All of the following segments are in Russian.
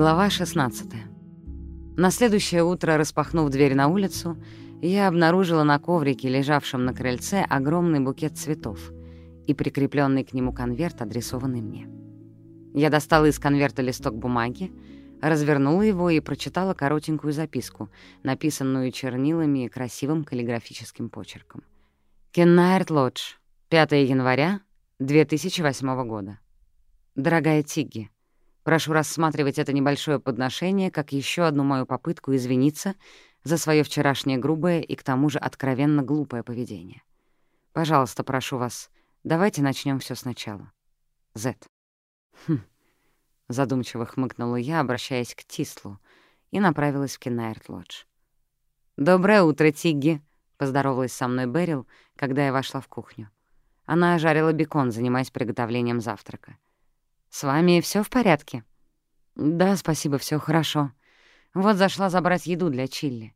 Глава 16. На следующее утро, распахнув дверь на улицу, я обнаружила на коврике, лежавшем на крыльце, огромный букет цветов и прикрепленный к нему конверт, адресованный мне. Я достала из конверта листок бумаги, развернула его и прочитала коротенькую записку, написанную чернилами и красивым каллиграфическим почерком. «Кеннайрт Лодж, 5 января 2008 года. Дорогая Тигги, Прошу рассматривать это небольшое подношение как еще одну мою попытку извиниться за свое вчерашнее грубое и к тому же откровенно глупое поведение. Пожалуйста, прошу вас, давайте начнем все сначала. Зет. Хм. Задумчиво хмыкнула я, обращаясь к Тислу, и направилась в Кеннайрт-Лодж. «Доброе утро, Тигги!» — поздоровалась со мной Берил, когда я вошла в кухню. Она жарила бекон, занимаясь приготовлением завтрака. «С вами все в порядке?» «Да, спасибо, все хорошо. Вот зашла забрать еду для Чилли.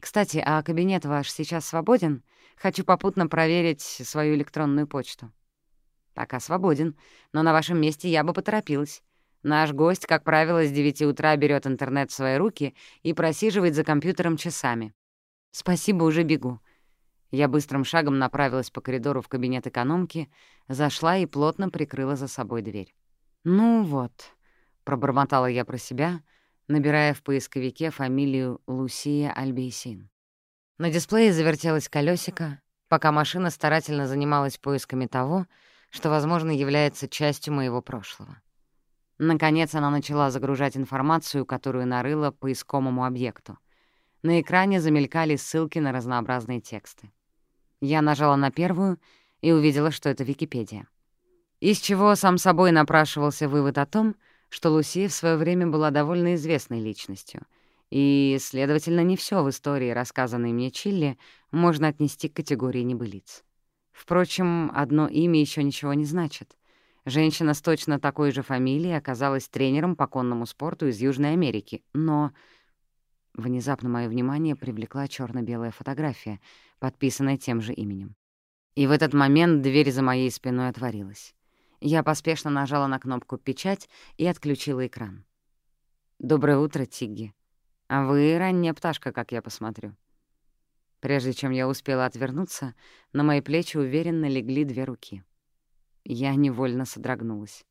Кстати, а кабинет ваш сейчас свободен? Хочу попутно проверить свою электронную почту». «Пока свободен, но на вашем месте я бы поторопилась. Наш гость, как правило, с 9 утра берет интернет в свои руки и просиживает за компьютером часами. Спасибо, уже бегу». Я быстрым шагом направилась по коридору в кабинет экономки, зашла и плотно прикрыла за собой дверь. «Ну вот», — пробормотала я про себя, набирая в поисковике фамилию Лусия Альбейсин. На дисплее завертелось колесико, пока машина старательно занималась поисками того, что, возможно, является частью моего прошлого. Наконец она начала загружать информацию, которую нарыла по искомому объекту. На экране замелькали ссылки на разнообразные тексты. Я нажала на первую и увидела, что это Википедия. Из чего сам собой напрашивался вывод о том, что Лусия в свое время была довольно известной личностью, и, следовательно, не все в истории, рассказанной мне Чилли, можно отнести к категории небылиц. Впрочем, одно имя еще ничего не значит. Женщина с точно такой же фамилией оказалась тренером по конному спорту из Южной Америки, но... Внезапно мое внимание привлекла черно белая фотография, подписанная тем же именем. И в этот момент дверь за моей спиной отворилась. Я поспешно нажала на кнопку «Печать» и отключила экран. «Доброе утро, Тигги. А вы ранняя пташка, как я посмотрю». Прежде чем я успела отвернуться, на мои плечи уверенно легли две руки. Я невольно содрогнулась.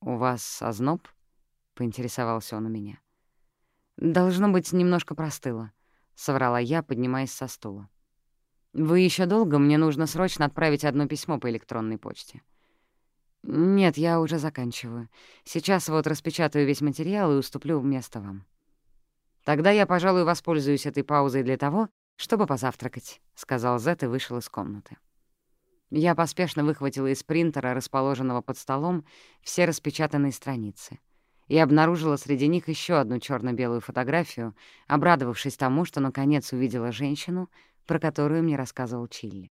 «У вас озноб?» — поинтересовался он у меня. «Должно быть, немножко простыло», — соврала я, поднимаясь со стула. «Вы еще долго? Мне нужно срочно отправить одно письмо по электронной почте». «Нет, я уже заканчиваю. Сейчас вот распечатаю весь материал и уступлю место вам». «Тогда я, пожалуй, воспользуюсь этой паузой для того, чтобы позавтракать», — сказал Зет и вышел из комнаты. Я поспешно выхватила из принтера, расположенного под столом, все распечатанные страницы и обнаружила среди них еще одну черно белую фотографию, обрадовавшись тому, что наконец увидела женщину, про которую мне рассказывал Чилли.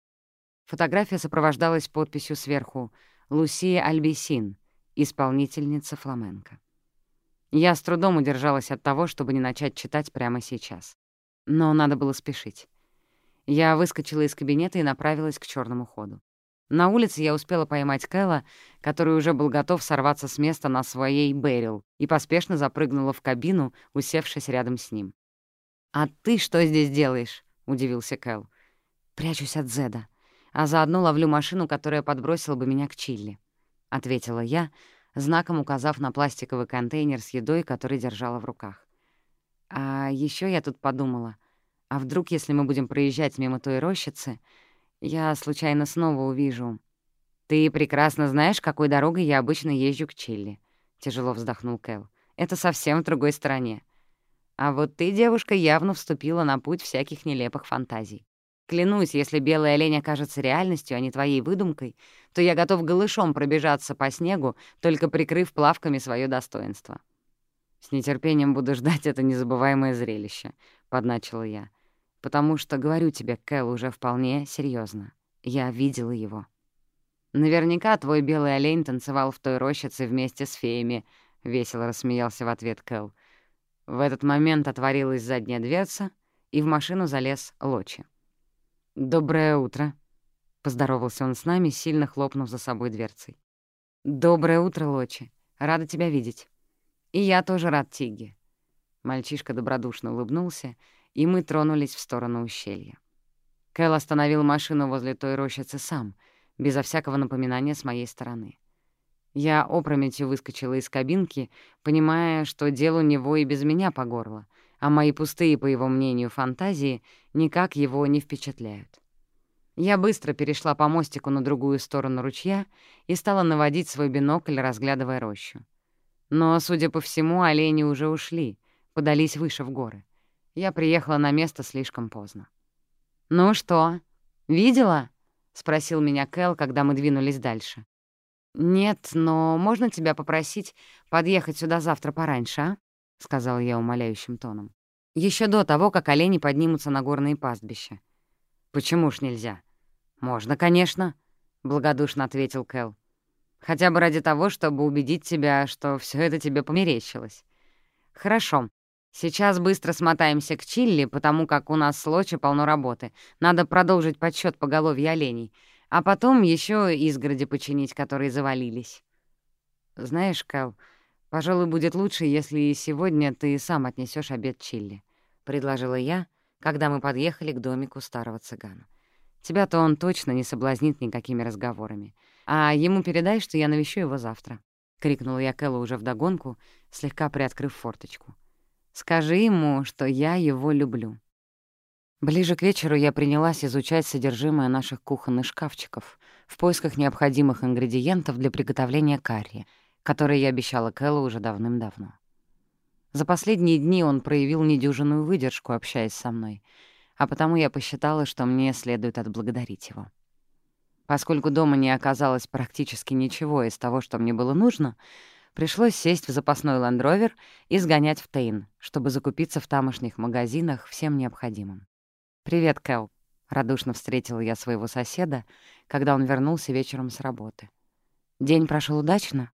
Фотография сопровождалась подписью сверху Лусия Альбисин, исполнительница фламенко. Я с трудом удержалась от того, чтобы не начать читать прямо сейчас. Но надо было спешить. Я выскочила из кабинета и направилась к черному ходу. На улице я успела поймать Кэлла, который уже был готов сорваться с места на своей Берил, и поспешно запрыгнула в кабину, усевшись рядом с ним. «А ты что здесь делаешь?» — удивился Кэл. «Прячусь от Зеда а заодно ловлю машину, которая подбросила бы меня к Чилли», — ответила я, знаком указав на пластиковый контейнер с едой, который держала в руках. «А еще я тут подумала, а вдруг, если мы будем проезжать мимо той рощицы, я случайно снова увижу...» «Ты прекрасно знаешь, какой дорогой я обычно езжу к Чилли», — тяжело вздохнул Кэл. «Это совсем в другой стороне. А вот ты, девушка, явно вступила на путь всяких нелепых фантазий. Клянусь, если белый олень окажется реальностью, а не твоей выдумкой, то я готов голышом пробежаться по снегу, только прикрыв плавками свое достоинство. «С нетерпением буду ждать это незабываемое зрелище», — подначила я. «Потому что, говорю тебе, Кэл уже вполне серьезно. Я видела его». «Наверняка твой белый олень танцевал в той рощице вместе с феями», — весело рассмеялся в ответ Кэл. В этот момент отворилась задняя дверца, и в машину залез Лочи. «Доброе утро», — поздоровался он с нами, сильно хлопнув за собой дверцей. «Доброе утро, Лочи. Рада тебя видеть». «И я тоже рад Тиге». Мальчишка добродушно улыбнулся, и мы тронулись в сторону ущелья. Кэл остановил машину возле той рощицы сам, безо всякого напоминания с моей стороны. Я опрометью выскочила из кабинки, понимая, что дело у него и без меня по горло, а мои пустые, по его мнению, фантазии никак его не впечатляют. Я быстро перешла по мостику на другую сторону ручья и стала наводить свой бинокль, разглядывая рощу. Но, судя по всему, олени уже ушли, подались выше в горы. Я приехала на место слишком поздно. «Ну что, видела?» — спросил меня Кэл, когда мы двинулись дальше. «Нет, но можно тебя попросить подъехать сюда завтра пораньше, а?» — сказал я умоляющим тоном. Еще до того, как олени поднимутся на горные пастбища. «Почему ж нельзя?» «Можно, конечно», — благодушно ответил Кэл. Хотя бы ради того, чтобы убедить тебя, что все это тебе померещилось. Хорошо. Сейчас быстро смотаемся к Чилли, потому как у нас с Лочи полно работы. Надо продолжить подсчет поголовья оленей. А потом еще изгороди починить, которые завалились. Знаешь, Кэл, пожалуй, будет лучше, если сегодня ты сам отнесешь обед Чилли, — предложила я, когда мы подъехали к домику старого цыгана. Тебя-то он точно не соблазнит никакими разговорами. А ему передай, что я навещу его завтра», — крикнула я Кэллу уже вдогонку, слегка приоткрыв форточку. «Скажи ему, что я его люблю». Ближе к вечеру я принялась изучать содержимое наших кухонных шкафчиков в поисках необходимых ингредиентов для приготовления карри, которые я обещала Кэллу уже давным-давно. За последние дни он проявил недюжинную выдержку, общаясь со мной, а потому я посчитала, что мне следует отблагодарить его. Поскольку дома не оказалось практически ничего из того, что мне было нужно, пришлось сесть в запасной ландровер и сгонять в Тейн, чтобы закупиться в тамошних магазинах всем необходимым. «Привет, Кэл», — радушно встретила я своего соседа, когда он вернулся вечером с работы. «День прошел удачно?»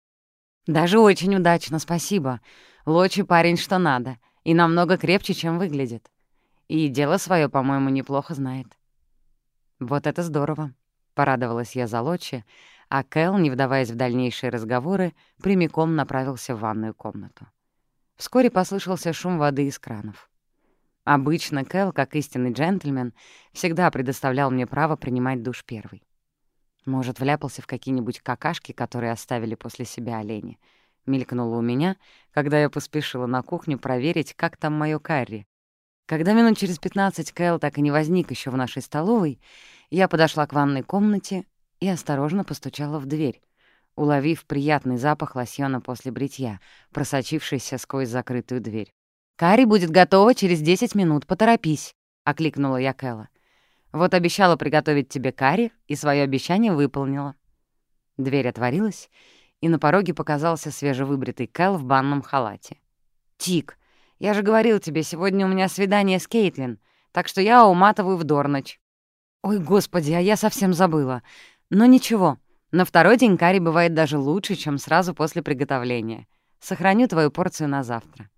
«Даже очень удачно, спасибо. Лочи парень что надо, и намного крепче, чем выглядит. И дело свое, по-моему, неплохо знает». «Вот это здорово», Порадовалась я за Лочи, а Кэл, не вдаваясь в дальнейшие разговоры, прямиком направился в ванную комнату. Вскоре послышался шум воды из кранов. Обычно Кэл, как истинный джентльмен, всегда предоставлял мне право принимать душ первый. Может, вляпался в какие-нибудь какашки, которые оставили после себя олени. Мелькнуло у меня, когда я поспешила на кухню проверить, как там моё карри. Когда минут через пятнадцать Кэл так и не возник еще в нашей столовой, я подошла к ванной комнате и осторожно постучала в дверь, уловив приятный запах лосьона после бритья, просочившийся сквозь закрытую дверь. «Карри будет готова через 10 минут, поторопись», — окликнула я Кэлла. «Вот обещала приготовить тебе карри, и свое обещание выполнила». Дверь отворилась, и на пороге показался свежевыбритый Кэл в банном халате. «Тик, я же говорил тебе, сегодня у меня свидание с Кейтлин, так что я уматываю в Дорночь». Ой, господи, а я совсем забыла. Но ничего, на второй день карри бывает даже лучше, чем сразу после приготовления. Сохраню твою порцию на завтра.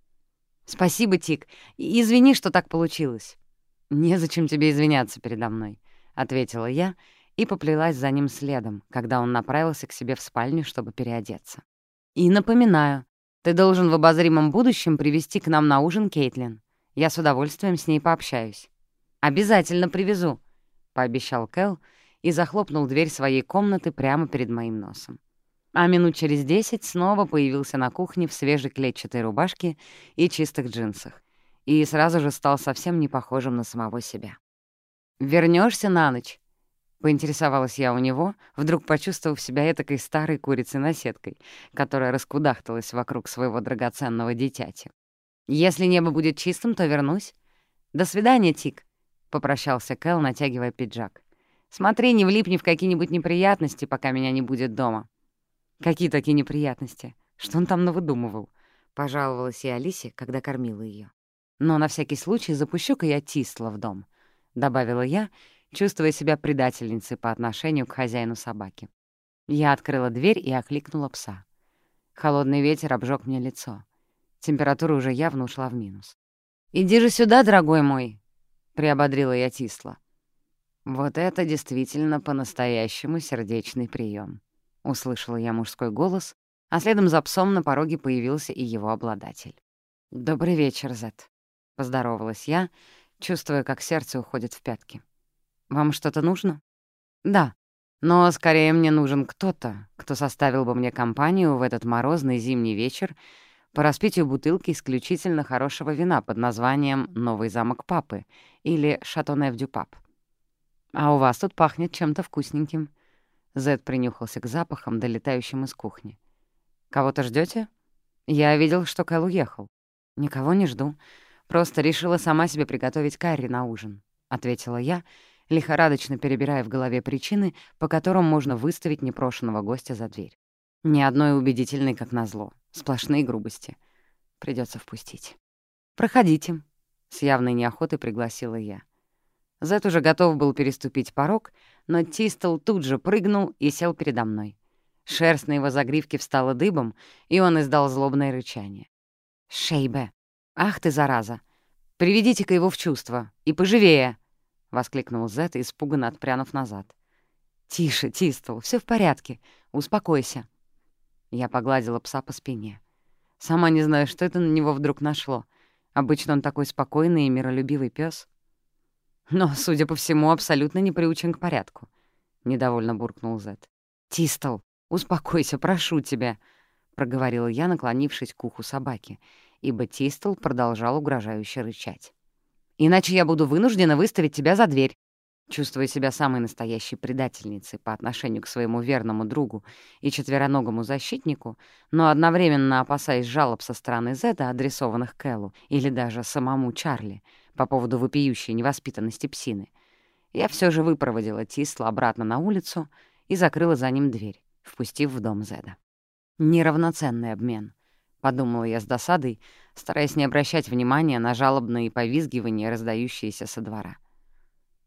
Спасибо, Тик. Извини, что так получилось. Незачем тебе извиняться передо мной, — ответила я и поплелась за ним следом, когда он направился к себе в спальню, чтобы переодеться. И напоминаю, ты должен в обозримом будущем привести к нам на ужин Кейтлин. Я с удовольствием с ней пообщаюсь. Обязательно привезу, — пообещал Кэл и захлопнул дверь своей комнаты прямо перед моим носом. А минут через десять снова появился на кухне в свежей клетчатой рубашке и чистых джинсах, и сразу же стал совсем не похожим на самого себя. Вернешься на ночь?» — поинтересовалась я у него, вдруг почувствовав себя этакой старой курицей-наседкой, которая раскудахталась вокруг своего драгоценного дитяти. «Если небо будет чистым, то вернусь. До свидания, Тик», — попрощался Кэл, натягивая пиджак. «Смотри, не влипни в какие-нибудь неприятности, пока меня не будет дома». «Какие такие неприятности? Что он там навыдумывал?» — пожаловалась я Алисе, когда кормила ее. «Но на всякий случай запущу-ка я Тисла в дом», — добавила я, чувствуя себя предательницей по отношению к хозяину собаки. Я открыла дверь и окликнула пса. Холодный ветер обжег мне лицо. Температура уже явно ушла в минус. «Иди же сюда, дорогой мой!» — приободрила я Тисла. «Вот это действительно по-настоящему сердечный прием. услышала я мужской голос, А следом за псом на пороге появился и его обладатель. «Добрый вечер, Зет», — поздоровалась я, чувствуя, как сердце уходит в пятки. «Вам что-то нужно?» «Да, но скорее мне нужен кто-то, кто составил бы мне компанию в этот морозный зимний вечер по распитию бутылки исключительно хорошего вина под названием «Новый замок папы» или «Шатонев дю пап». «А у вас тут пахнет чем-то вкусненьким». Зед принюхался к запахам, долетающим из кухни. «Кого-то ждете? Я видел, что Кэл уехал. Никого не жду. Просто решила сама себе приготовить карри на ужин», — ответила я, лихорадочно перебирая в голове причины, по которым можно выставить непрошенного гостя за дверь. Ни одной убедительной, как назло. Сплошные грубости. Придется впустить. «Проходите», — с явной неохотой пригласила я. Зет уже готов был переступить порог, но Тистл тут же прыгнул и сел передо мной. Шерсть на его загривке встала дыбом, и он издал злобное рычание. «Шейбе! Ах ты, зараза! Приведите-ка его в чувство! И поживее!» — воскликнул Зет, испуганно отпрянув назад. «Тише, Тистл, все в порядке. Успокойся». Я погладила пса по спине. Сама не знаю, что это на него вдруг нашло. Обычно он такой спокойный и миролюбивый пес. Но, судя по всему, абсолютно не приучен к порядку. Недовольно буркнул Зет. «Тистл, успокойся, прошу тебя», — проговорила я, наклонившись к уху собаки, ибо Тистл продолжал угрожающе рычать. «Иначе я буду вынуждена выставить тебя за дверь чувствуя себя самой настоящей предательницей по отношению к своему верному другу и четвероногому защитнику, но одновременно опасаясь жалоб со стороны Зеда, адресованных Кэллу или даже самому Чарли по поводу вопиющей невоспитанности псины, я все же выпроводила Тисла обратно на улицу и закрыла за ним дверь, впустив в дом Зеда. «Неравноценный обмен», — подумала я с досадой, стараясь не обращать внимания на жалобные повизгивания, раздающиеся со двора.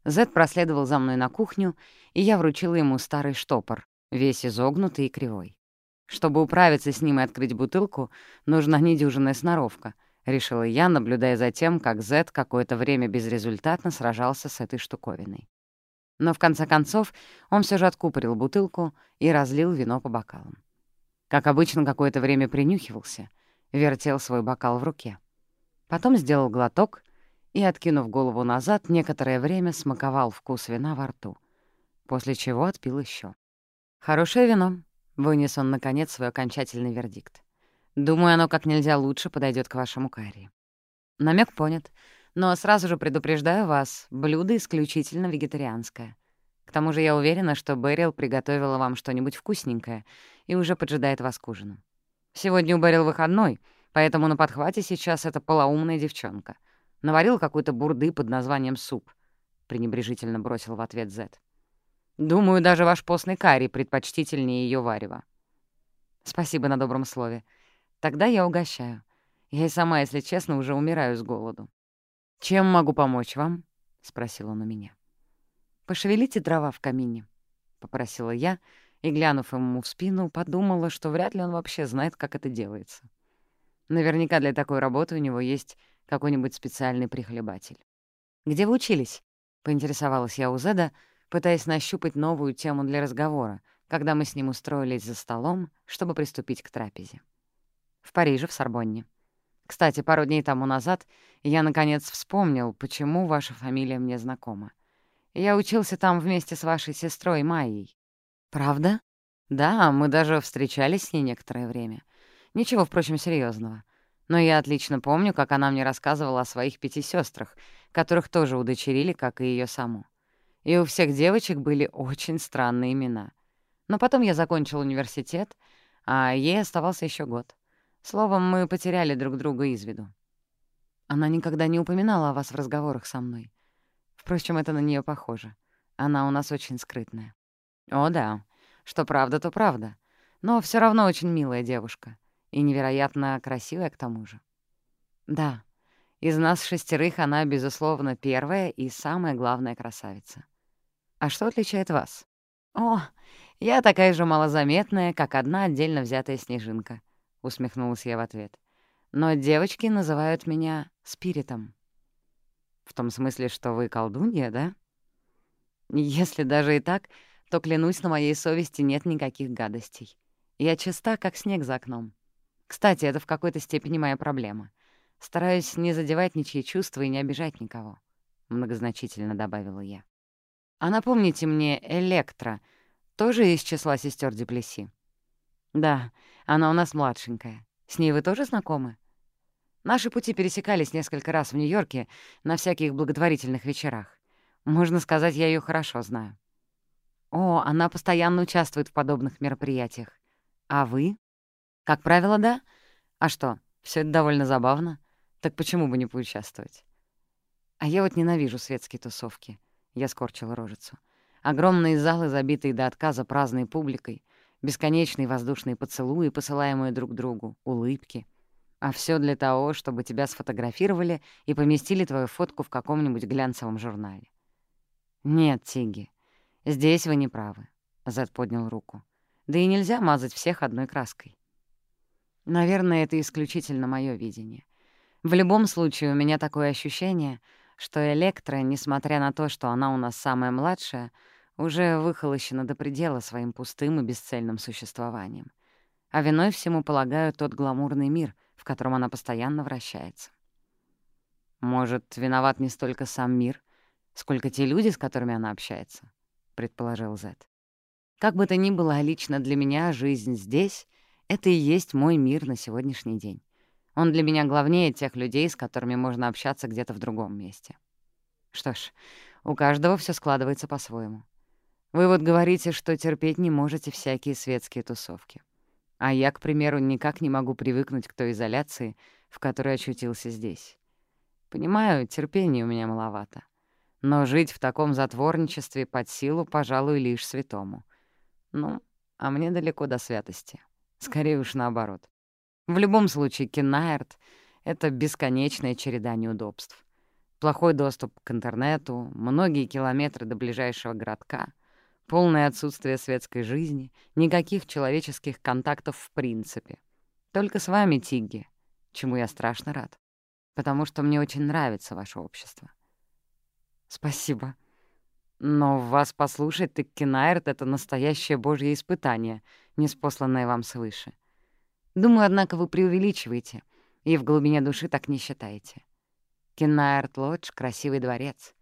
Зед проследовал за мной на кухню, и я вручила ему старый штопор, весь изогнутый и кривой. Чтобы управиться с ним и открыть бутылку, нужна недюжинная сноровка, решила я, наблюдая за тем, как Зед какое-то время безрезультатно сражался с этой штуковиной. Но в конце концов он все же откупорил бутылку и разлил вино по бокалам. Как обычно, какое-то время принюхивался, вертел свой бокал в руке. Потом сделал глоток и, откинув голову назад, некоторое время смаковал вкус вина во рту, после чего отпил еще. «Хорошее вино», — вынес он, наконец, свой окончательный вердикт. «Думаю, оно как нельзя лучше подойдет к вашему карри». Намек понят, но сразу же предупреждаю вас, блюдо исключительно вегетарианское. Тому же я уверена, что Берил приготовила вам что-нибудь вкусненькое и уже поджидает вас к ужину. Сегодня у Берил выходной, поэтому на подхвате сейчас эта полоумная девчонка. Наварил какой-то бурды под названием суп», — пренебрежительно бросил в ответ Зет. «Думаю, даже ваш постный карри предпочтительнее ее варева». «Спасибо на добром слове. Тогда я угощаю. Я и сама, если честно, уже умираю с голоду». «Чем могу помочь вам?» — спросил он у меня. «Пошевелите дрова в камине», — попросила я, и, глянув ему в спину, подумала, что вряд ли он вообще знает, как это делается. Наверняка для такой работы у него есть какой-нибудь специальный прихлебатель. «Где вы учились?» — поинтересовалась я у Зеда, пытаясь нащупать новую тему для разговора, когда мы с ним устроились за столом, чтобы приступить к трапезе. В Париже, в Сорбонне. Кстати, пару дней тому назад я, наконец, вспомнил, почему ваша фамилия мне знакома. Я учился там вместе с вашей сестрой Майей. Правда? Да, мы даже встречались с ней некоторое время. Ничего, впрочем, серьезного. Но я отлично помню, как она мне рассказывала о своих пяти сестрах, которых тоже удочерили, как и ее саму. И у всех девочек были очень странные имена. Но потом я закончил университет, а ей оставался еще год. Словом, мы потеряли друг друга из виду. Она никогда не упоминала о вас в разговорах со мной. Впрочем, это на нее похоже. Она у нас очень скрытная. О, да. Что правда, то правда. Но все равно очень милая девушка. И невероятно красивая к тому же. Да, из нас шестерых она, безусловно, первая и самая главная красавица. А что отличает вас? О, я такая же малозаметная, как одна отдельно взятая снежинка, — усмехнулась я в ответ. Но девочки называют меня спиритом. В том смысле, что вы колдунья, да? Если даже и так, то, клянусь, на моей совести нет никаких гадостей. Я чиста, как снег за окном. Кстати, это в какой-то степени моя проблема. Стараюсь не задевать ничьи чувства и не обижать никого», — многозначительно добавила я. «А напомните мне, Электро тоже из числа сестер Деплеси?» «Да, она у нас младшенькая. С ней вы тоже знакомы?» Наши пути пересекались несколько раз в Нью-Йорке на всяких благотворительных вечерах. Можно сказать, я ее хорошо знаю. О, она постоянно участвует в подобных мероприятиях. А вы? Как правило, да. А что, все это довольно забавно. Так почему бы не поучаствовать? А я вот ненавижу светские тусовки. Я скорчила рожицу. Огромные залы, забитые до отказа праздной публикой, бесконечные воздушные поцелуи, посылаемые друг другу, улыбки — а все для того, чтобы тебя сфотографировали и поместили твою фотку в каком-нибудь глянцевом журнале. «Нет, Тиги, здесь вы не правы», — Зед поднял руку. «Да и нельзя мазать всех одной краской». Наверное, это исключительно мое видение. В любом случае, у меня такое ощущение, что Электра, несмотря на то, что она у нас самая младшая, уже выхолощена до предела своим пустым и бесцельным существованием. А виной всему, полагаю, тот гламурный мир — в котором она постоянно вращается. «Может, виноват не столько сам мир, сколько те люди, с которыми она общается», — предположил Зет. «Как бы то ни было, лично для меня жизнь здесь — это и есть мой мир на сегодняшний день. Он для меня главнее тех людей, с которыми можно общаться где-то в другом месте. Что ж, у каждого все складывается по-своему. Вы вот говорите, что терпеть не можете всякие светские тусовки. А я, к примеру, никак не могу привыкнуть к той изоляции, в которой очутился здесь. Понимаю, терпения у меня маловато. Но жить в таком затворничестве под силу, пожалуй, лишь святому. Ну, а мне далеко до святости. Скорее уж наоборот. В любом случае, Кеннаерт — это бесконечная череда неудобств. Плохой доступ к интернету, многие километры до ближайшего городка — Полное отсутствие светской жизни, никаких человеческих контактов в принципе. Только с вами, Тигги, чему я страшно рад, потому что мне очень нравится ваше общество. Спасибо. Но вас послушать, так Кинайрт — это настоящее божье испытание, неспосланное вам свыше. Думаю, однако, вы преувеличиваете, и в глубине души так не считаете. Кинайрт Лодж — красивый дворец.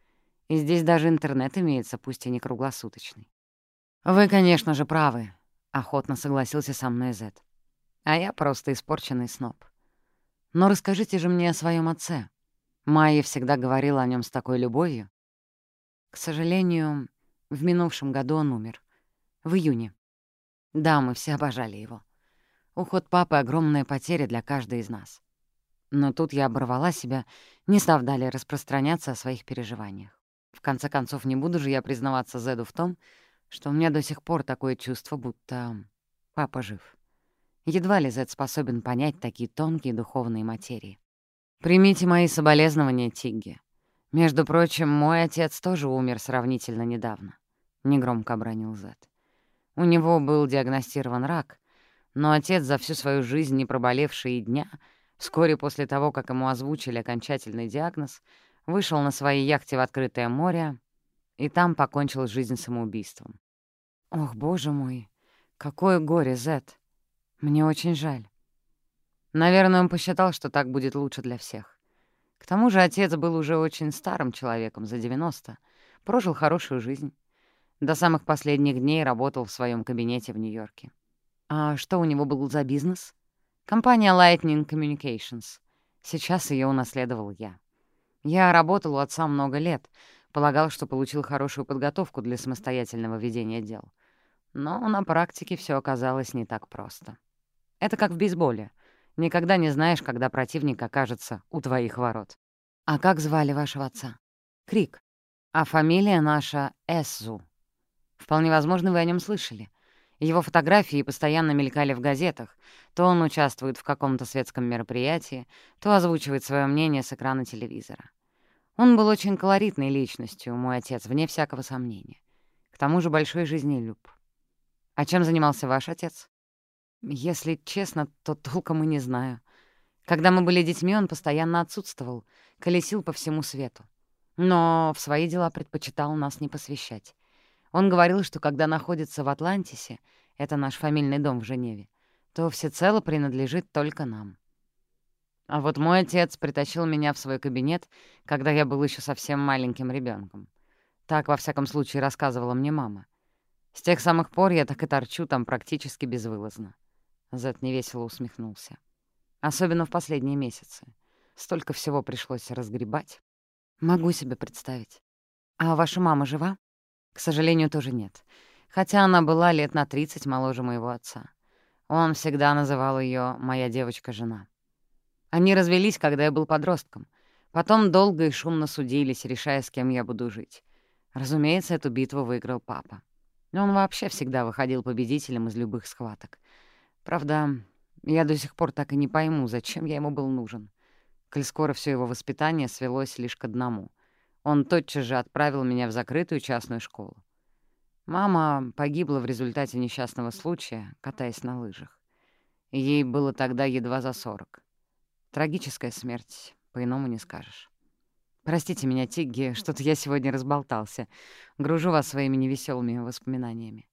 И здесь даже интернет имеется, пусть и не круглосуточный. «Вы, конечно же, правы», — охотно согласился со мной Зет. «А я просто испорченный сноб. Но расскажите же мне о своем отце. Майя всегда говорила о нем с такой любовью. К сожалению, в минувшем году он умер. В июне. Да, мы все обожали его. Уход папы — огромная потеря для каждой из нас. Но тут я оборвала себя, не став далее распространяться о своих переживаниях. В конце концов, не буду же я признаваться Зеду в том, что у меня до сих пор такое чувство, будто папа жив. Едва ли Зед способен понять такие тонкие духовные материи. Примите мои соболезнования, Тигги. Между прочим, мой отец тоже умер сравнительно недавно, — негромко обронил Зед. У него был диагностирован рак, но отец, за всю свою жизнь не проболевший и дня, вскоре после того, как ему озвучили окончательный диагноз, вышел на своей яхте в открытое море и там покончил жизнь самоубийством. Ох, боже мой, какое горе, Зет. Мне очень жаль. Наверное, он посчитал, что так будет лучше для всех. К тому же отец был уже очень старым человеком, за 90, прожил хорошую жизнь. До самых последних дней работал в своем кабинете в Нью-Йорке. А что у него был за бизнес? Компания Lightning Communications. Сейчас ее унаследовал я. Я работал у отца много лет, полагал, что получил хорошую подготовку для самостоятельного ведения дел — но на практике все оказалось не так просто. Это как в бейсболе. Никогда не знаешь, когда противник окажется у твоих ворот. А как звали вашего отца? Крик. А фамилия наша Эсзу. Вполне возможно, вы о нем слышали. Его фотографии постоянно мелькали в газетах. То он участвует в каком-то светском мероприятии, то озвучивает свое мнение с экрана телевизора. Он был очень колоритной личностью, мой отец, вне всякого сомнения. К тому же большой жизнелюб. А чем занимался ваш отец? Если честно, то толком и не знаю. Когда мы были детьми, он постоянно отсутствовал, колесил по всему свету. Но в свои дела предпочитал нас не посвящать. Он говорил, что когда находится в Атлантисе, это наш фамильный дом в Женеве, то всецело принадлежит только нам. А вот мой отец притащил меня в свой кабинет, когда я был еще совсем маленьким ребенком. Так, во всяком случае, рассказывала мне мама. С тех самых пор я так и торчу там практически безвылазно. Зет невесело усмехнулся. Особенно в последние месяцы. Столько всего пришлось разгребать. Могу себе представить. А ваша мама жива? К сожалению, тоже нет. Хотя она была лет на 30 моложе моего отца. Он всегда называл ее «моя девочка-жена». Они развелись, когда я был подростком. Потом долго и шумно судились, решая, с кем я буду жить. Разумеется, эту битву выиграл папа. Он вообще всегда выходил победителем из любых схваток. Правда, я до сих пор так и не пойму, зачем я ему был нужен. Коль скоро все его воспитание свелось лишь к одному. Он тотчас же отправил меня в закрытую частную школу. Мама погибла в результате несчастного случая, катаясь на лыжах. Ей было тогда едва за сорок. Трагическая смерть, по-иному не скажешь. Простите меня, Тигги, что-то я сегодня разболтался. Гружу вас своими невеселыми воспоминаниями.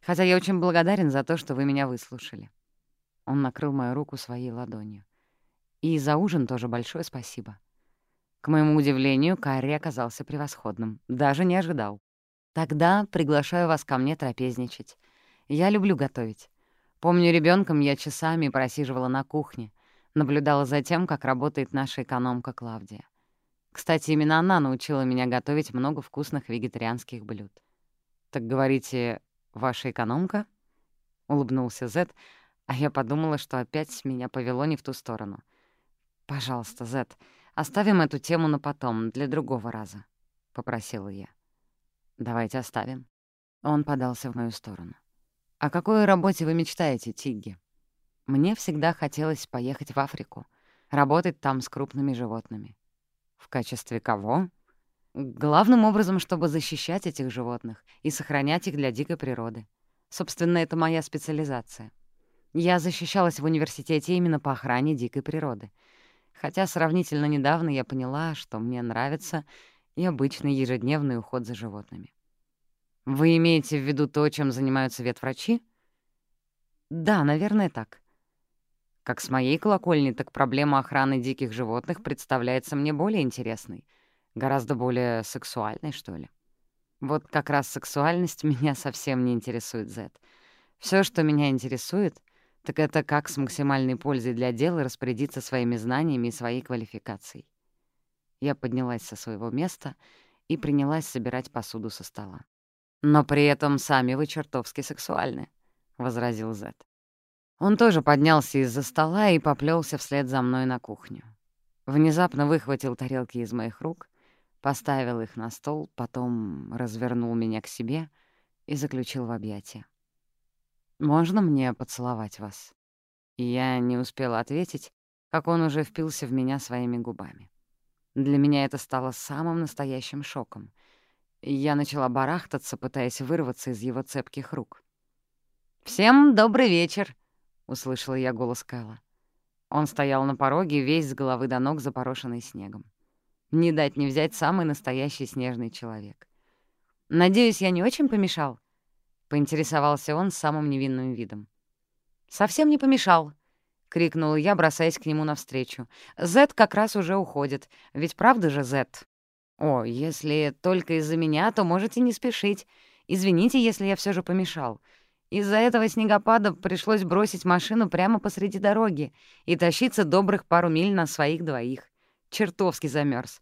Хотя я очень благодарен за то, что вы меня выслушали. Он накрыл мою руку своей ладонью. И за ужин тоже большое спасибо. К моему удивлению, Карри оказался превосходным. Даже не ожидал. Тогда приглашаю вас ко мне трапезничать. Я люблю готовить. Помню, ребенком я часами просиживала на кухне, наблюдала за тем, как работает наша экономка Клавдия. Кстати, именно она научила меня готовить много вкусных вегетарианских блюд. «Так говорите, ваша экономка?» — улыбнулся Зет, а я подумала, что опять меня повело не в ту сторону. «Пожалуйста, Зет, оставим эту тему на потом, для другого раза», — попросила я. «Давайте оставим». Он подался в мою сторону. «О какой работе вы мечтаете, Тигги?» «Мне всегда хотелось поехать в Африку, работать там с крупными животными. В качестве кого? Главным образом, чтобы защищать этих животных и сохранять их для дикой природы. Собственно, это моя специализация. Я защищалась в университете именно по охране дикой природы. Хотя сравнительно недавно я поняла, что мне нравится и обычный ежедневный уход за животными. Вы имеете в виду то, чем занимаются ветврачи? Да, наверное, так. Как с моей колокольни, так проблема охраны диких животных представляется мне более интересной, гораздо более сексуальной, что ли. Вот как раз сексуальность меня совсем не интересует, Зет. Все, что меня интересует, так это как с максимальной пользой для дела распорядиться своими знаниями и своей квалификацией. Я поднялась со своего места и принялась собирать посуду со стола. «Но при этом сами вы чертовски сексуальны», — возразил Зет. Он тоже поднялся из-за стола и поплелся вслед за мной на кухню. Внезапно выхватил тарелки из моих рук, поставил их на стол, потом развернул меня к себе и заключил в объятия. «Можно мне поцеловать вас?» И я не успела ответить, как он уже впился в меня своими губами. Для меня это стало самым настоящим шоком. Я начала барахтаться, пытаясь вырваться из его цепких рук. «Всем добрый вечер!» — услышала я голос Кэла. Он стоял на пороге, весь с головы до ног запорошенный снегом. Не дать не взять самый настоящий снежный человек. «Надеюсь, я не очень помешал?» — поинтересовался он самым невинным видом. «Совсем не помешал», — крикнула я, бросаясь к нему навстречу. «Зет как раз уже уходит. Ведь правда же, Зет?» «О, если только из-за меня, то можете не спешить. Извините, если я все же помешал. Из-за этого снегопада пришлось бросить машину прямо посреди дороги и тащиться добрых пару миль на своих двоих. Чертовски замерз.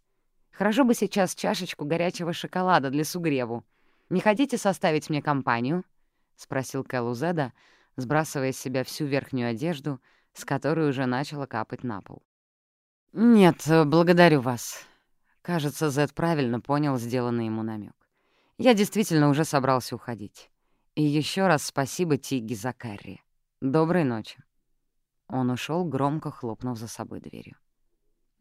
Хорошо бы сейчас чашечку горячего шоколада для сугреву. Не хотите составить мне компанию?» — спросил Кэлл Зеда, сбрасывая с себя всю верхнюю одежду, с которой уже начала капать на пол. «Нет, благодарю вас». Кажется, Зед правильно понял сделанный ему намек. Я действительно уже собрался уходить. И еще раз спасибо Тигги за Кэрри. Доброй ночи. Он ушел, громко хлопнув за собой дверью.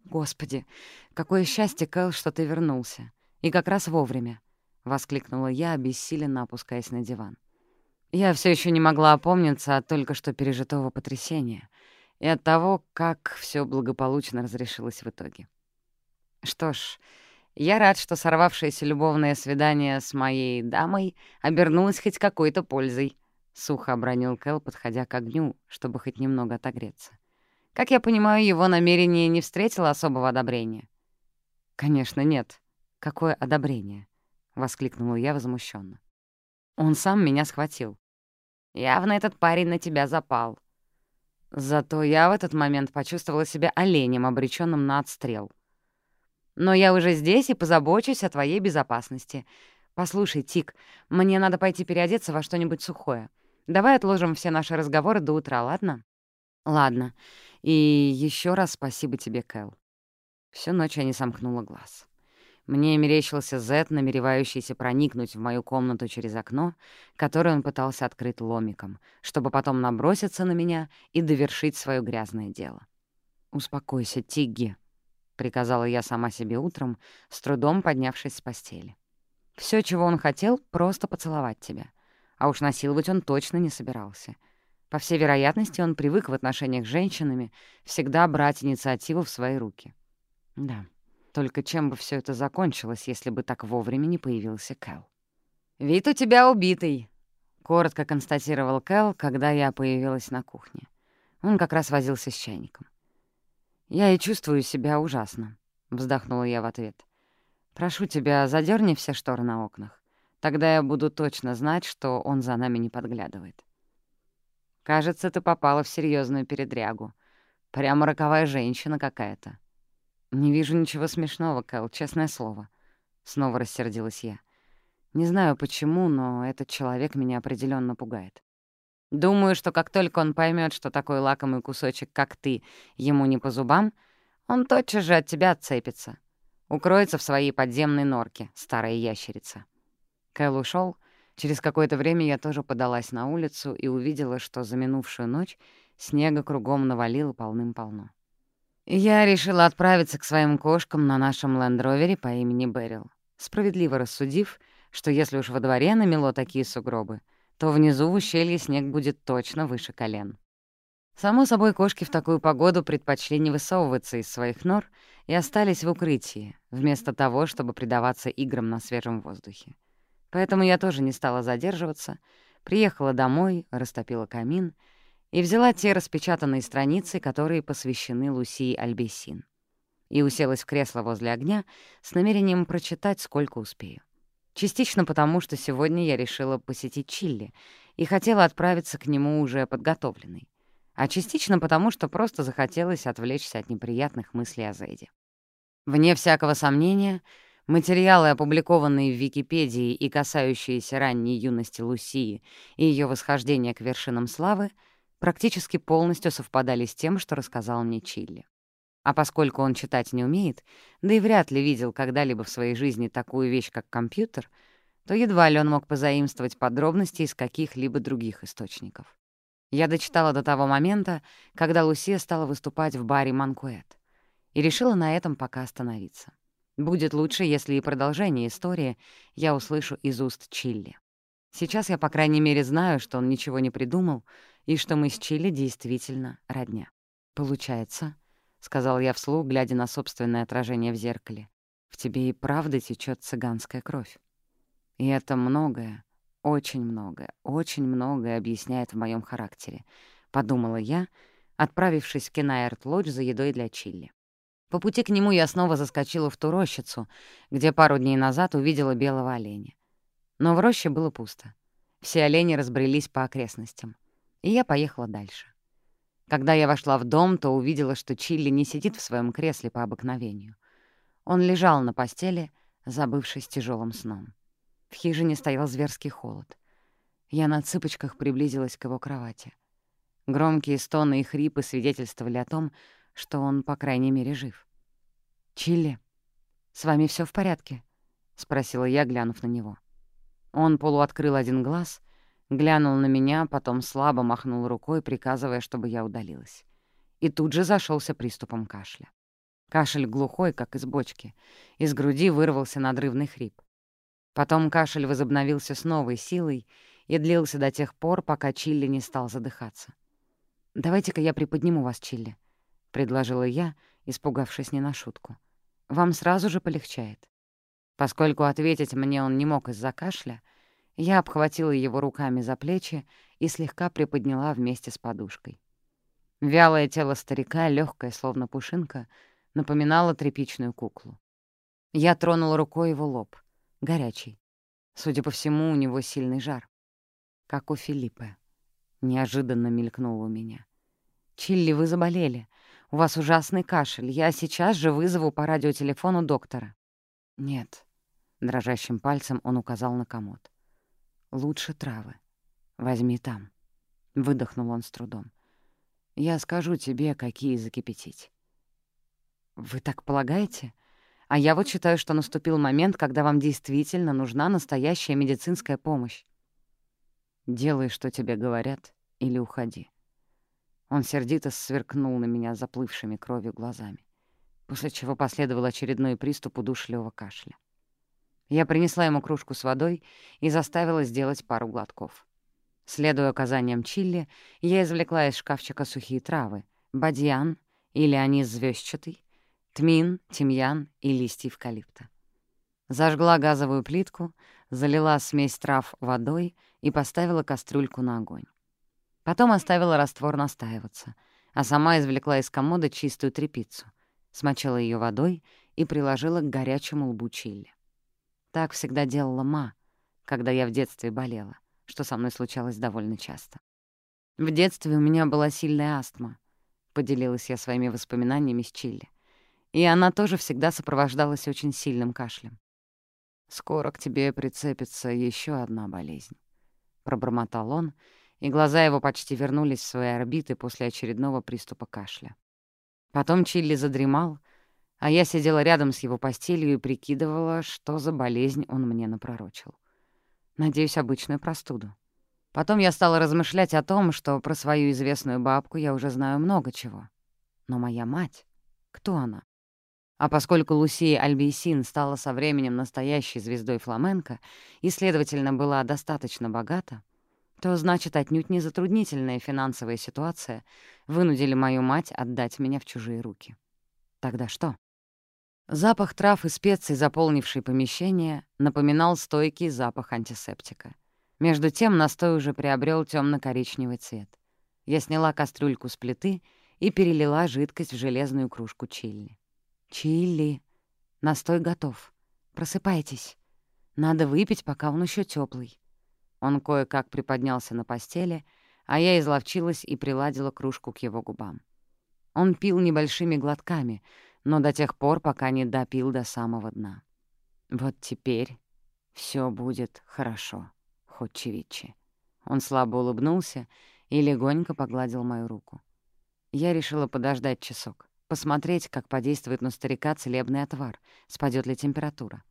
«Господи, какое счастье, Кэл, что ты вернулся. И как раз вовремя!» — воскликнула я, обессиленно опускаясь на диван. Я все еще не могла опомниться от только что пережитого потрясения и от того, как все благополучно разрешилось в итоге. Что ж, я рад, что сорвавшееся любовное свидание с моей дамой обернулось хоть какой-то пользой, — сухо обронил Кэл, подходя к огню, чтобы хоть немного отогреться. «Как я понимаю, его намерение не встретило особого одобрения?» «Конечно, нет. Какое одобрение?» — воскликнула я возмущенно. «Он сам меня схватил. Явно этот парень на тебя запал. Зато я в этот момент почувствовала себя оленем, обречённым на отстрел. Но я уже здесь и позабочусь о твоей безопасности. Послушай, Тик, мне надо пойти переодеться во что-нибудь сухое. Давай отложим все наши разговоры до утра, ладно? Ладно. И еще раз спасибо тебе, Кэл. Всю ночь я не сомкнула глаз. Мне мерещился Зет, намеревающийся проникнуть в мою комнату через окно, которое он пытался открыть ломиком, чтобы потом наброситься на меня и довершить свое грязное дело. «Успокойся, Тигги», — приказала я сама себе утром, с трудом поднявшись с постели. Все, чего он хотел, — просто поцеловать тебя — а уж насиловать он точно не собирался. По всей вероятности, он привык в отношениях с женщинами всегда брать инициативу в свои руки. Да, только чем бы все это закончилось, если бы так вовремя не появился Кэл? «Вид у тебя убитый», — коротко констатировал Кэл, когда я появилась на кухне. Он как раз возился с чайником. «Я и чувствую себя ужасно», — вздохнула я в ответ. «Прошу тебя, задерни все шторы на окнах. Тогда я буду точно знать, что он за нами не подглядывает. Кажется, ты попала в серьезную передрягу. Прямо роковая женщина какая-то. Не вижу ничего смешного, Кэл, честное слово. Снова рассердилась я. Не знаю почему, но этот человек меня определенно пугает. Думаю, что как только он поймет, что такой лакомый кусочек, как ты, ему не по зубам, он тотчас же от тебя отцепится. Укроется в своей подземной норке, старая ящерица. Кэл ушел. Через какое-то время я тоже подалась на улицу и увидела, что за минувшую ночь снега кругом навалило полным-полно. Я решила отправиться к своим кошкам на нашем лендровере по имени Берил, справедливо рассудив, что если уж во дворе намело такие сугробы, то внизу в ущелье снег будет точно выше колен. Само собой, кошки в такую погоду предпочли не высовываться из своих нор и остались в укрытии, вместо того, чтобы предаваться играм на свежем воздухе. Поэтому я тоже не стала задерживаться, приехала домой, растопила камин и взяла те распечатанные страницы, которые посвящены Лусии Альбесин. И уселась в кресло возле огня с намерением прочитать, сколько успею. Частично потому, что сегодня я решила посетить Чилли и хотела отправиться к нему уже подготовленной, а частично потому, что просто захотелось отвлечься от неприятных мыслей о Зейде. Вне всякого сомнения — Материалы, опубликованные в Википедии и касающиеся ранней юности Лусии и ее восхождения к вершинам славы, практически полностью совпадали с тем, что рассказал мне Чилли. А поскольку он читать не умеет, да и вряд ли видел когда-либо в своей жизни такую вещь, как компьютер, то едва ли он мог позаимствовать подробности из каких-либо других источников. Я дочитала до того момента, когда Лусия стала выступать в баре «Манкуэт», и решила на этом пока остановиться. Будет лучше, если и продолжение истории я услышу из уст Чилли. Сейчас я, по крайней мере, знаю, что он ничего не придумал, и что мы с Чилли действительно родня. «Получается», — сказал я вслух, глядя на собственное отражение в зеркале, «в тебе и правда течет цыганская кровь. И это многое, очень многое, очень многое объясняет в моем характере», — подумала я, отправившись в Кенаэрт-Лодж за едой для Чилли. По пути к нему я снова заскочила в ту рощицу, где пару дней назад увидела белого оленя. Но в роще было пусто. Все олени разбрелись по окрестностям. И я поехала дальше. Когда я вошла в дом, то увидела, что Чилли не сидит в своем кресле по обыкновению. Он лежал на постели, забывшись тяжелым сном. В хижине стоял зверский холод. Я на цыпочках приблизилась к его кровати. Громкие стоны и хрипы свидетельствовали о том, что он, по крайней мере, жив. «Чилли, с вами все в порядке?» — спросила я, глянув на него. Он полуоткрыл один глаз, глянул на меня, потом слабо махнул рукой, приказывая, чтобы я удалилась. И тут же зашелся приступом кашля. Кашель глухой, как из бочки. Из груди вырвался надрывный хрип. Потом кашель возобновился с новой силой и длился до тех пор, пока Чилли не стал задыхаться. «Давайте-ка я приподниму вас, Чилли», предложила я, испугавшись не на шутку. «Вам сразу же полегчает». Поскольку ответить мне он не мог из-за кашля, я обхватила его руками за плечи и слегка приподняла вместе с подушкой. Вялое тело старика, легкое, словно пушинка, напоминало тряпичную куклу. Я тронула рукой его лоб, горячий. Судя по всему, у него сильный жар. Как у Филиппа. Неожиданно мелькнуло у меня. «Чилли, вы заболели. У вас ужасный кашель. Я сейчас же вызову по радиотелефону доктора». «Нет». Дрожащим пальцем он указал на комод. «Лучше травы. Возьми там». Выдохнул он с трудом. «Я скажу тебе, какие закипятить». «Вы так полагаете? А я вот считаю, что наступил момент, когда вам действительно нужна настоящая медицинская помощь». «Делай, что тебе говорят, или уходи». Он сердито сверкнул на меня заплывшими кровью глазами, после чего последовал очередной приступ удушливого кашля. Я принесла ему кружку с водой и заставила сделать пару глотков. Следуя указаниям Чилли, я извлекла из шкафчика сухие травы — бадьян или анис звёздчатый, тмин, тимьян и листья эвкалипта. Зажгла газовую плитку, залила смесь трав водой и поставила кастрюльку на огонь. Потом оставила раствор настаиваться, а сама извлекла из комода чистую тряпицу, смочила ее водой и приложила к горячему лбу Чилли. Так всегда делала Ма, когда я в детстве болела, что со мной случалось довольно часто. В детстве у меня была сильная астма, поделилась я своими воспоминаниями с Чилли. И она тоже всегда сопровождалась очень сильным кашлем. «Скоро к тебе прицепится еще одна болезнь», — пробормотал он, — и глаза его почти вернулись в свои орбиты после очередного приступа кашля. Потом Чилли задремал, а я сидела рядом с его постелью и прикидывала, что за болезнь он мне напророчил. Надеюсь, обычную простуду. Потом я стала размышлять о том, что про свою известную бабку я уже знаю много чего. Но моя мать, кто она? А поскольку Лусия Альбейсин стала со временем настоящей звездой фламенко и, следовательно, была достаточно богата, то значит отнюдь не затруднительная финансовая ситуация вынудили мою мать отдать меня в чужие руки. Тогда что? Запах трав и специй, заполнивший помещение, напоминал стойкий запах антисептика. Между тем настой уже приобрел темно коричневый цвет. Я сняла кастрюльку с плиты и перелила жидкость в железную кружку чилли. «Чилли, настой готов. Просыпайтесь. Надо выпить, пока он еще теплый. Он кое-как приподнялся на постели, а я изловчилась и приладила кружку к его губам. Он пил небольшими глотками, но до тех пор, пока не допил до самого дна. Вот теперь все будет хорошо, Ходчевичи. Он слабо улыбнулся и легонько погладил мою руку. Я решила подождать часок, посмотреть, как подействует на старика целебный отвар, спадет ли температура.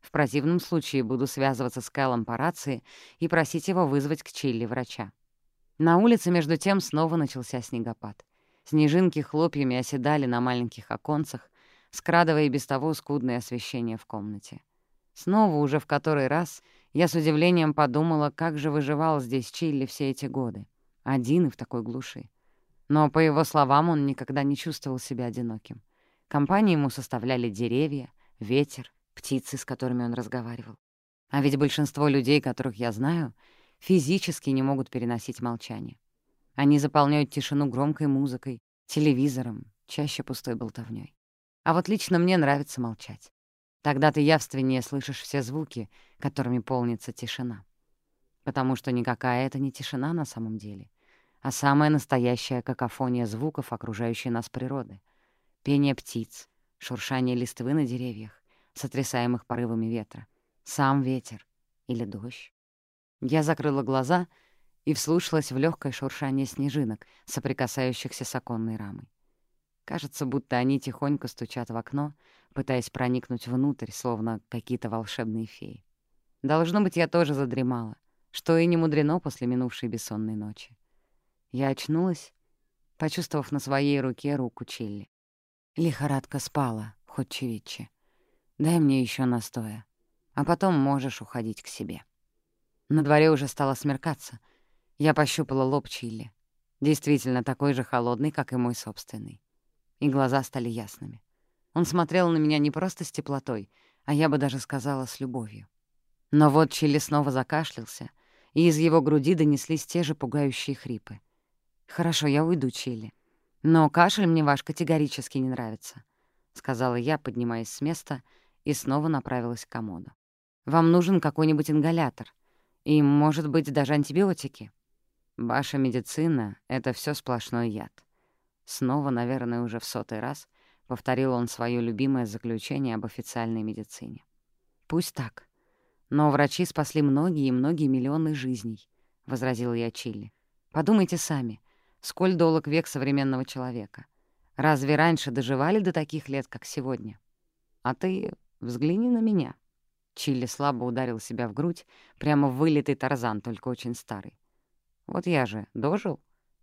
В противном случае буду связываться с Кэллом по рации и просить его вызвать к Чилли врача. На улице, между тем, снова начался снегопад. Снежинки хлопьями оседали на маленьких оконцах, скрадывая без того скудное освещение в комнате. Снова уже в который раз я с удивлением подумала, как же выживал здесь Чилли все эти годы. Один и в такой глуши. Но, по его словам, он никогда не чувствовал себя одиноким. Компанию ему составляли деревья, ветер, птицы, с которыми он разговаривал. А ведь большинство людей, которых я знаю, физически не могут переносить молчание. Они заполняют тишину громкой музыкой, телевизором, чаще пустой болтовнёй. А вот лично мне нравится молчать. Тогда ты явственнее слышишь все звуки, которыми полнится тишина. Потому что никакая это не тишина на самом деле, а самая настоящая какофония звуков окружающей нас природы. Пение птиц, шуршание листвы на деревьях, сотрясаемых порывами ветра. Сам ветер или дождь. Я закрыла глаза и вслушалась в легкое шуршание снежинок, соприкасающихся с оконной рамой. Кажется, будто они тихонько стучат в окно, пытаясь проникнуть внутрь, словно какие-то волшебные феи. Должно быть, я тоже задремала, что и не мудрено после минувшей бессонной ночи. Я очнулась, почувствовав на своей руке руку Чилли. Лихорадка спала, хоть чевичи. Дай мне еще настоя, а потом можешь уходить к себе. На дворе уже стало смеркаться. Я пощупала лоб Чилли. Действительно такой же холодный, как и мой собственный. И глаза стали ясными. Он смотрел на меня не просто с теплотой, а я бы даже сказала, с любовью. Но вот Чилли снова закашлялся, и из его груди донеслись те же пугающие хрипы. «Хорошо, я уйду, Чили. Но кашель мне ваш категорически не нравится», — сказала я, поднимаясь с места, и снова направилась к комоду. «Вам нужен какой-нибудь ингалятор. И, может быть, даже антибиотики. Ваша медицина — это все сплошной яд». Снова, наверное, уже в сотый раз повторил он свое любимое заключение об официальной медицине. «Пусть так. Но врачи спасли многие и многие миллионы жизней», — возразила я Чилли. «Подумайте сами, сколь долг век современного человека. Разве раньше доживали до таких лет, как сегодня? А ты взгляни на меня». Чилли слабо ударил себя в грудь, прямо вылитый тарзан, только очень старый. «Вот я же дожил,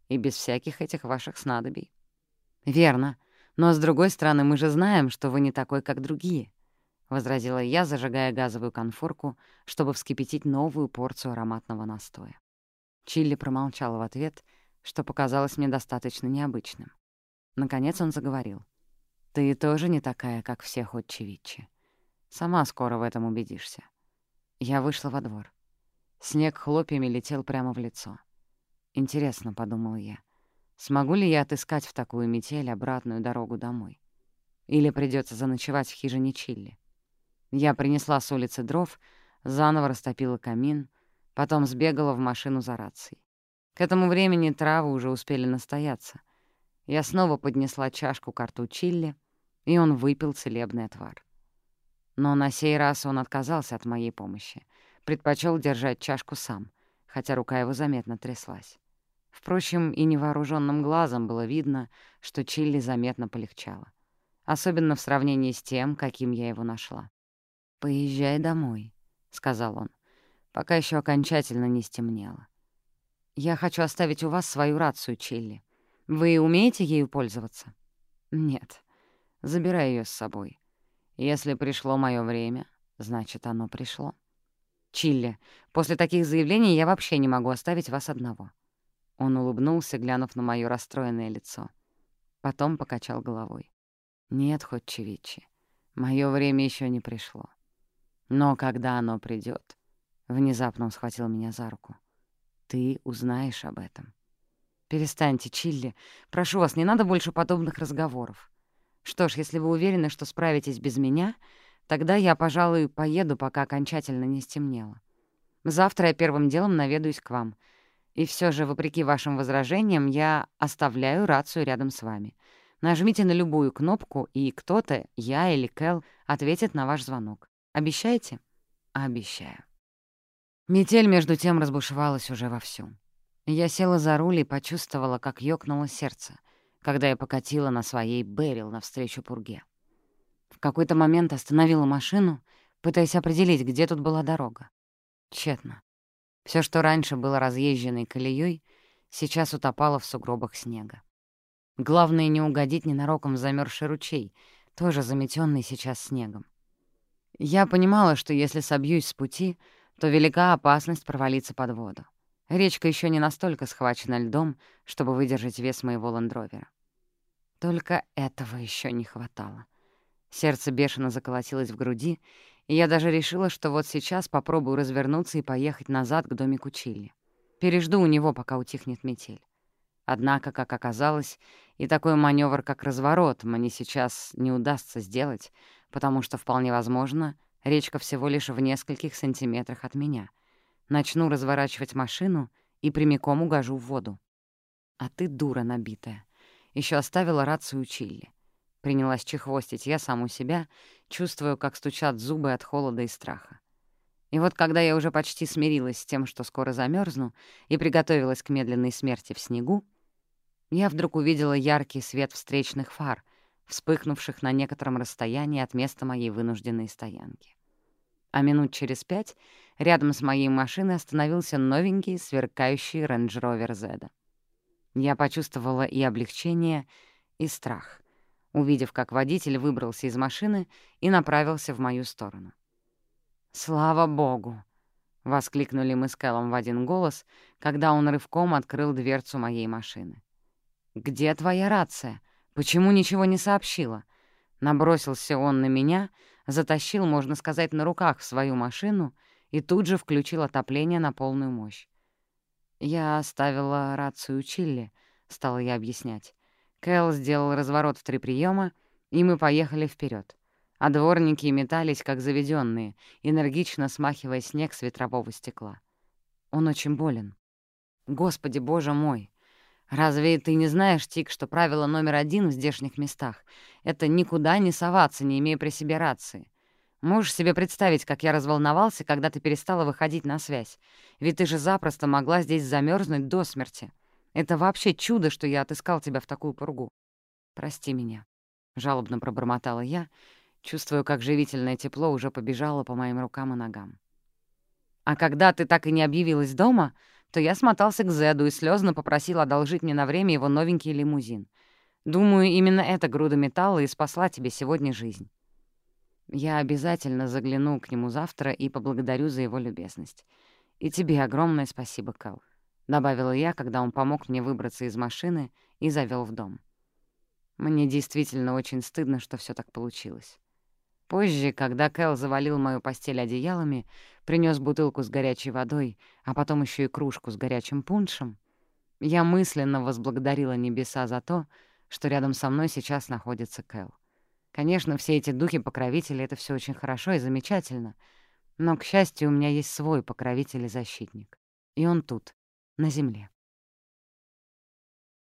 и без всяких этих ваших снадобий». «Верно. Но, с другой стороны, мы же знаем, что вы не такой, как другие. — возразила я, зажигая газовую конфорку, чтобы вскипятить новую порцию ароматного настоя. Чилли промолчал в ответ, что показалось мне достаточно необычным. Наконец он заговорил. «Ты тоже не такая, как все Хотчевичи. Сама скоро в этом убедишься». Я вышла во двор. Снег хлопьями летел прямо в лицо. «Интересно», — подумала я, — «смогу ли я отыскать в такую метель обратную дорогу домой? Или придется заночевать в хижине Чилли?» Я принесла с улицы дров, заново растопила камин, потом сбегала в машину за рацией. К этому времени травы уже успели настояться. Я снова поднесла чашку к рту Чилли, и он выпил целебный отвар. Но на сей раз он отказался от моей помощи, предпочел держать чашку сам, хотя рука его заметно тряслась. Впрочем, и невооруженным глазом было видно, что Чилли заметно полегчало. Особенно в сравнении с тем, каким я его нашла. «Поезжай домой», — сказал он, пока еще окончательно не стемнело. «Я хочу оставить у вас свою рацию, Чилли. Вы умеете ею пользоваться?» «Нет. Забирай ее с собой. Если пришло мое время, значит, оно пришло». «Чилли, после таких заявлений я вообще не могу оставить вас одного». Он улыбнулся, глянув на моё расстроенное лицо. Потом покачал головой. «Нет, хоть Чевичи, моё время еще не пришло. Но когда оно придет, внезапно он схватил меня за руку. Ты узнаешь об этом. Перестаньте, Чилли. Прошу вас, не надо больше подобных разговоров. Что ж, если вы уверены, что справитесь без меня, тогда я, пожалуй, поеду, пока окончательно не стемнело. Завтра я первым делом наведаюсь к вам. И все же, вопреки вашим возражениям, я оставляю рацию рядом с вами. Нажмите на любую кнопку, и кто-то, я или Кэл, ответит на ваш звонок. Обещаете? Обещаю. Метель, между тем, разбушевалась уже вовсю. Я села за руль и почувствовала, как ёкнуло сердце, когда я покатила на своей Берил навстречу пурге. В какой-то момент остановила машину, пытаясь определить, где тут была дорога. Тщетно. Все, что раньше было разъезженной колеей, сейчас утопало в сугробах снега. Главное — не угодить ненароком в замерзший ручей, тоже заметенный сейчас снегом. Я понимала, что если собьюсь с пути, то велика опасность провалиться под воду. Речка еще не настолько схвачена льдом, чтобы выдержать вес моего ландровера. Только этого еще не хватало. Сердце бешено заколотилось в груди, и я даже решила, что вот сейчас попробую развернуться и поехать назад к домику Чили. Пережду у него, пока утихнет метель. Однако, как оказалось, и такой маневр, как разворот, мне сейчас не удастся сделать, потому что, вполне возможно, речка всего лишь в нескольких сантиметрах от меня. Начну разворачивать машину и прямиком угожу в воду. А ты дура набитая. Еще оставила рацию Чилли. Принялась чехвостить я саму себя, чувствую, как стучат зубы от холода и страха. И вот когда я уже почти смирилась с тем, что скоро замерзну, и приготовилась к медленной смерти в снегу, я вдруг увидела яркий свет встречных фар, вспыхнувших на некотором расстоянии от места моей вынужденной стоянки. А минут через пять рядом с моей машиной остановился новенький сверкающий рейндж-ровер Зеда. Я почувствовала и облегчение, и страх, увидев, как водитель выбрался из машины и направился в мою сторону. «Слава богу!» — воскликнули мы с Кэллом в один голос, когда он рывком открыл дверцу моей машины. «Где твоя рация? Почему ничего не сообщила?» Набросился он на меня, затащил, можно сказать, на руках в свою машину и тут же включил отопление на полную мощь. «Я оставила рацию Чилли», — стала я объяснять. Кэл сделал разворот в три приема, и мы поехали вперед. А дворники метались, как заведенные, энергично смахивая снег с ветрового стекла. Он очень болен. Господи, боже мой! Разве ты не знаешь, Тик, что правило номер один в здешних местах — это никуда не соваться, не имея при себе рации? Можешь себе представить, как я разволновался, когда ты перестала выходить на связь? Ведь ты же запросто могла здесь замерзнуть до смерти. Это вообще чудо, что я отыскал тебя в такую пургу. Прости меня, — жалобно пробормотала я, чувствуя, как живительное тепло уже побежало по моим рукам и ногам. А когда ты так и не объявилась дома, то я смотался к Зеду и слезно попросил одолжить мне на время его новенький лимузин. Думаю, именно эта груда металла и спасла тебе сегодня жизнь. Я обязательно загляну к нему завтра и поблагодарю за его любезность. И тебе огромное спасибо, Кэл», — добавила я, когда он помог мне выбраться из машины и завёл в дом. Мне действительно очень стыдно, что всё так получилось. Позже, когда Кэл завалил мою постель одеялами, принес бутылку с горячей водой, а потом еще и кружку с горячим пуншем, я мысленно возблагодарила небеса за то, что рядом со мной сейчас находится Кэл. Конечно, все эти духи-покровители — это все очень хорошо и замечательно, но, к счастью, у меня есть свой покровитель и защитник. И он тут, на земле.